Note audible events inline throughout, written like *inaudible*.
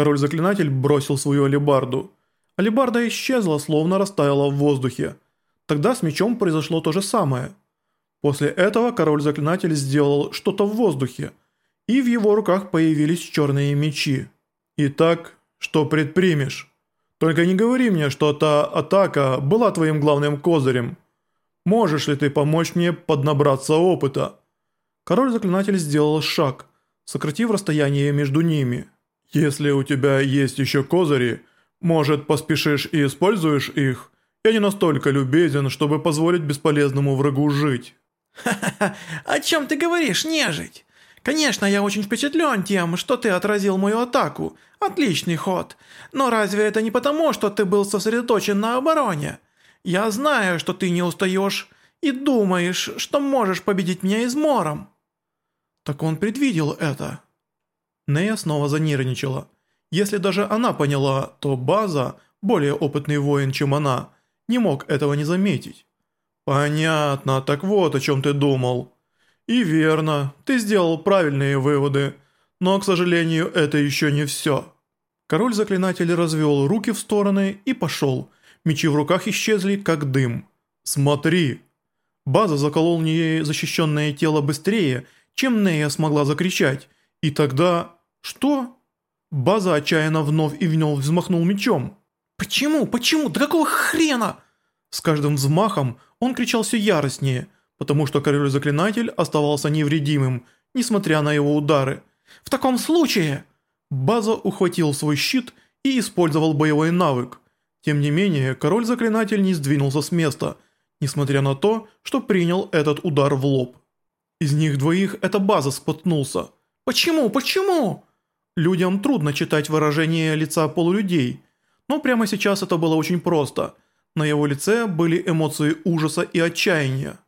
Король-заклинатель бросил свою алебарду. Алебарда исчезла, словно растаяла в воздухе. Тогда с мечом произошло то же самое. После этого король-заклинатель сделал что-то в воздухе, и в его руках появились черные мечи. «Итак, что предпримешь? Только не говори мне, что та атака была твоим главным козырем. Можешь ли ты помочь мне поднабраться опыта?» Король-заклинатель сделал шаг, сократив расстояние между ними. «Если у тебя есть еще козыри, может, поспешишь и используешь их? Я не настолько любезен, чтобы позволить бесполезному врагу жить». «Ха-ха-ха, о чем ты говоришь, нежить? Конечно, я очень впечатлен тем, что ты отразил мою атаку. Отличный ход. Но разве это не потому, что ты был сосредоточен на обороне? Я знаю, что ты не устаешь и думаешь, что можешь победить меня измором». Так он предвидел это. Нея снова занервничала. Если даже она поняла, то База, более опытный воин, чем она, не мог этого не заметить. «Понятно, так вот о чем ты думал». «И верно, ты сделал правильные выводы, но, к сожалению, это еще не все». Король-заклинатель развел руки в стороны и пошел. Мечи в руках исчезли, как дым. «Смотри!» База заколол Неей защищенное тело быстрее, чем Нея смогла закричать. И тогда... Что? База отчаянно вновь и вновь взмахнул мечом. «Почему? Почему? Да какого хрена?» С каждым взмахом он кричал все яростнее, потому что король-заклинатель оставался невредимым, несмотря на его удары. «В таком случае...» База ухватил свой щит и использовал боевой навык. Тем не менее, король-заклинатель не сдвинулся с места, несмотря на то, что принял этот удар в лоб. Из них двоих эта база споткнулся. «Почему? Почему?» Людям трудно читать выражение лица полулюдей, но прямо сейчас это было очень просто. На его лице были эмоции ужаса и отчаяния.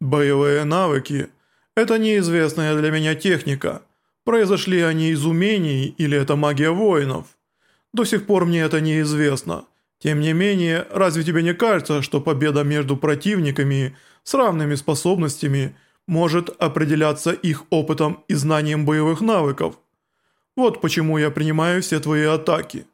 «Боевые навыки – это неизвестная для меня техника. Произошли они из умений или это магия воинов? До сих пор мне это неизвестно. Тем не менее, разве тебе не кажется, что победа между противниками с равными способностями может определяться их опытом и знанием боевых навыков?» Вот почему я принимаю все твои атаки.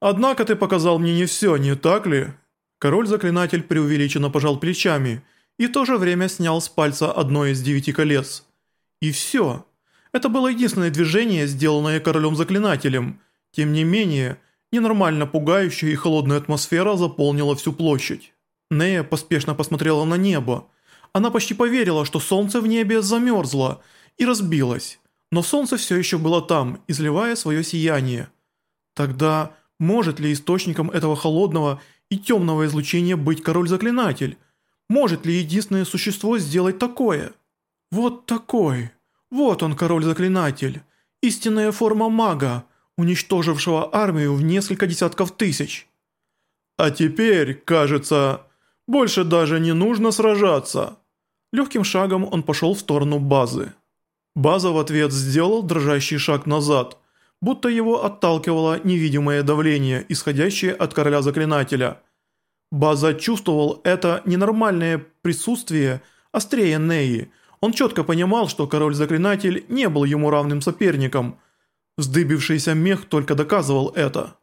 Однако ты показал мне не все, не так ли?» Король-заклинатель преувеличенно пожал плечами и в то же время снял с пальца одно из девяти колец. И все. Это было единственное движение, сделанное королем-заклинателем. Тем не менее, ненормально пугающая и холодная атмосфера заполнила всю площадь. Нея поспешно посмотрела на небо. Она почти поверила, что солнце в небе замерзло и разбилось но солнце все еще было там, изливая свое сияние. Тогда может ли источником этого холодного и темного излучения быть король-заклинатель? Может ли единственное существо сделать такое? Вот такой. Вот он, король-заклинатель. Истинная форма мага, уничтожившего армию в несколько десятков тысяч. А теперь, кажется, больше даже не нужно сражаться. Легким шагом он пошел в сторону базы. База в ответ сделал дрожащий шаг назад, будто его отталкивало невидимое давление, исходящее от короля-заклинателя. База чувствовал это ненормальное присутствие острее Неи. Он четко понимал, что король-заклинатель не был ему равным соперником. Вздыбившийся мех только доказывал это.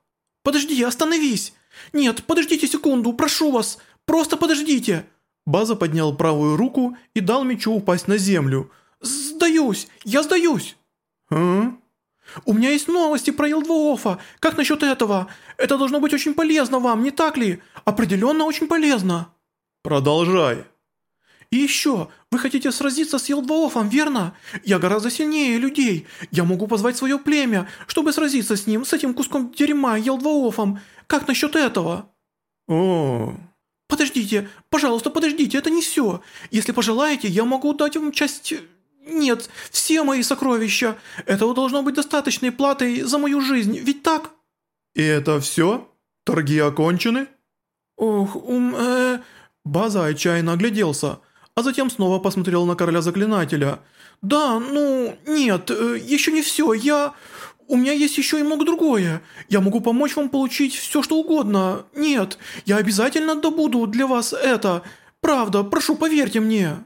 «Подожди, остановись! Нет, подождите секунду, прошу вас! Просто подождите!» База поднял правую руку и дал мечу упасть на землю – «Сдаюсь! Я сдаюсь!» «А?» «У меня есть новости про Елдвоофа. Как насчет этого? Это должно быть очень полезно вам, не так ли? Определенно очень полезно». «Продолжай». «И еще, вы хотите сразиться с Елдвоофом, верно? Я гораздо сильнее людей. Я могу позвать свое племя, чтобы сразиться с ним, с этим куском дерьма Елдвоофом. Как насчет этого?» «О...» «Подождите, пожалуйста, подождите, это не все. Если пожелаете, я могу дать вам часть «Нет, все мои сокровища. Этого должно быть достаточной платой за мою жизнь, ведь так?» «И это все? Торги окончены?» «Ох, ум... э...» База отчаянно огляделся, а затем снова посмотрел на короля заклинателя. «Да, ну, нет, э, еще не все, я... У меня есть еще и много другое. Я могу помочь вам получить все, что угодно. Нет, я обязательно добуду для вас это. Правда, прошу, поверьте мне».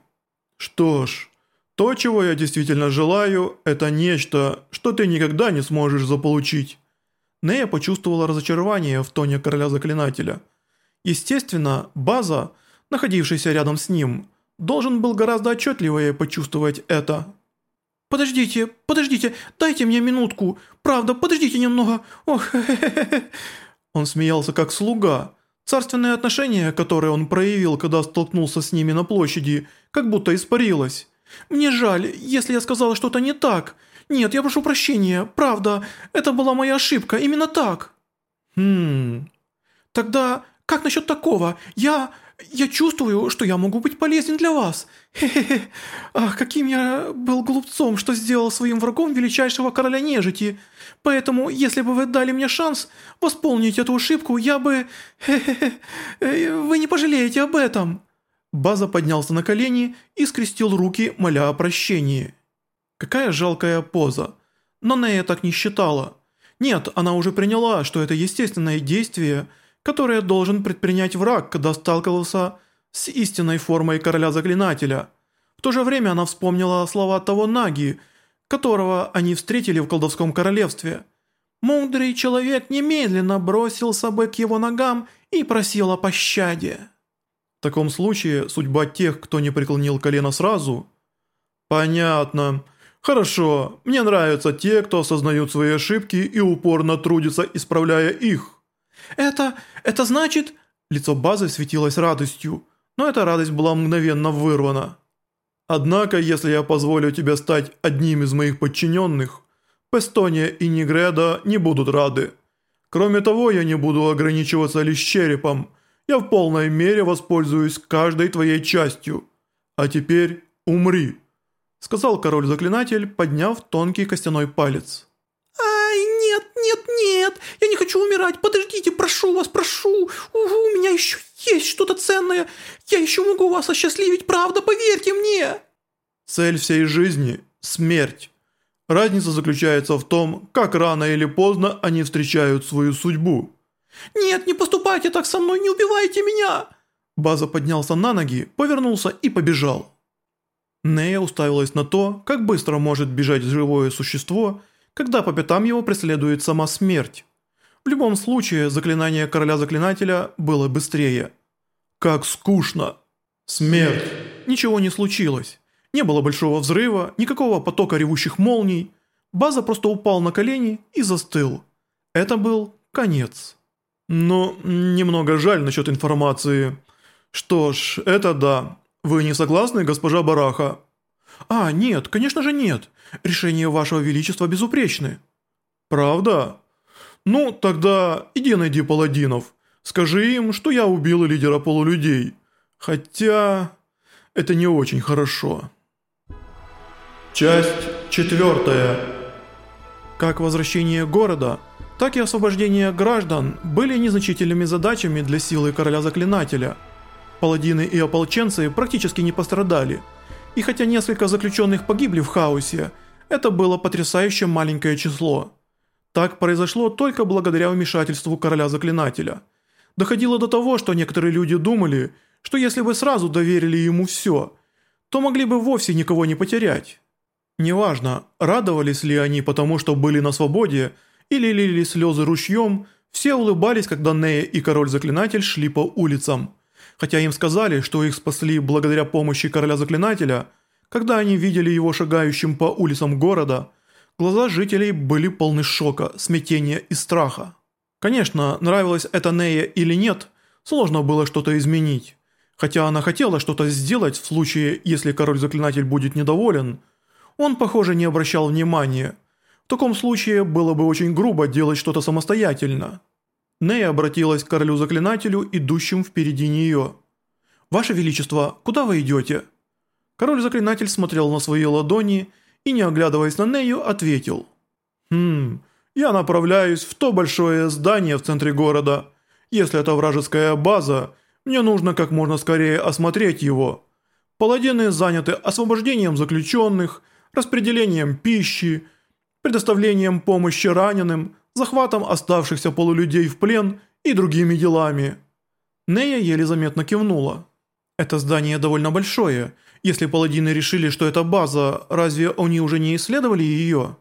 «Что ж...» То, чего я действительно желаю, это нечто, что ты никогда не сможешь заполучить. Нея почувствовала разочарование в тоне короля заклинателя. Естественно, База, находившийся рядом с ним, должен был гораздо отчетливее почувствовать это. «Подождите, подождите, дайте мне минутку. Правда, подождите немного. Ох, *laughs* Он смеялся как слуга. Царственное отношение, которое он проявил, когда столкнулся с ними на площади, как будто испарилось. «Мне жаль, если я сказала что-то не так. Нет, я прошу прощения, правда, это была моя ошибка, именно так». «Хм...» «Тогда как насчет такого? Я... я чувствую, что я могу быть полезен для вас. Хе-хе-хе. Ах, каким я был глупцом, что сделал своим врагом величайшего короля нежити. Поэтому, если бы вы дали мне шанс восполнить эту ошибку, я бы... Хе-хе-хе. Э, вы не пожалеете об этом». База поднялся на колени и скрестил руки, моля о прощении. Какая жалкая поза. Но Нея так не считала. Нет, она уже приняла, что это естественное действие, которое должен предпринять враг, когда сталкивался с истинной формой короля-заклинателя. В то же время она вспомнила слова того Наги, которого они встретили в колдовском королевстве. Мудрый человек немедленно бросился бы к его ногам и просил о пощаде. В таком случае судьба тех, кто не преклонил колено сразу... Понятно. Хорошо, мне нравятся те, кто осознают свои ошибки и упорно трудится, исправляя их. Это... это значит... Лицо базы светилось радостью, но эта радость была мгновенно вырвана. Однако, если я позволю тебе стать одним из моих подчиненных, Пестония и Нигреда не будут рады. Кроме того, я не буду ограничиваться лишь черепом, я в полной мере воспользуюсь каждой твоей частью. А теперь умри», — сказал король-заклинатель, подняв тонкий костяной палец. «Ай, нет, нет, нет, я не хочу умирать, подождите, прошу вас, прошу, Угу, у меня еще есть что-то ценное, я еще могу вас осчастливить, правда, поверьте мне!» Цель всей жизни – смерть. Разница заключается в том, как рано или поздно они встречают свою судьбу. «Нет, не поступайте так со мной, не убивайте меня!» База поднялся на ноги, повернулся и побежал. Нея уставилась на то, как быстро может бежать живое существо, когда по пятам его преследует сама смерть. В любом случае, заклинание короля-заклинателя было быстрее. Как скучно! Смерть! Ничего не случилось. Не было большого взрыва, никакого потока ревущих молний. База просто упал на колени и застыл. Это был конец. Но немного жаль насчет информации. Что ж, это да. Вы не согласны, госпожа Бараха? А, нет, конечно же нет. Решения вашего величества безупречны. Правда? Ну, тогда иди найди паладинов. Скажи им, что я убил лидера полулюдей. Хотя... это не очень хорошо. Часть четвертая. Как возвращение города – так и освобождение граждан были незначительными задачами для силы короля-заклинателя. Паладины и ополченцы практически не пострадали, и хотя несколько заключенных погибли в хаосе, это было потрясающе маленькое число. Так произошло только благодаря вмешательству короля-заклинателя. Доходило до того, что некоторые люди думали, что если бы сразу доверили ему все, то могли бы вовсе никого не потерять. Неважно, радовались ли они потому, что были на свободе, или лили слезы ручьем, все улыбались, когда Нея и Король-Заклинатель шли по улицам. Хотя им сказали, что их спасли благодаря помощи Короля-Заклинателя, когда они видели его шагающим по улицам города, глаза жителей были полны шока, смятения и страха. Конечно, нравилось это Нея или нет, сложно было что-то изменить. Хотя она хотела что-то сделать в случае, если Король-Заклинатель будет недоволен, он, похоже, не обращал внимания – в таком случае было бы очень грубо делать что-то самостоятельно. Нея обратилась к королю-заклинателю, идущим впереди нее. «Ваше Величество, куда вы идете?» Король-заклинатель смотрел на свои ладони и, не оглядываясь на Нею, ответил. «Хм, я направляюсь в то большое здание в центре города. Если это вражеская база, мне нужно как можно скорее осмотреть его. Паладины заняты освобождением заключенных, распределением пищи, предоставлением помощи раненым, захватом оставшихся полулюдей в плен и другими делами. Нея еле заметно кивнула. Это здание довольно большое. Если паладины решили, что это база, разве они уже не исследовали ее?»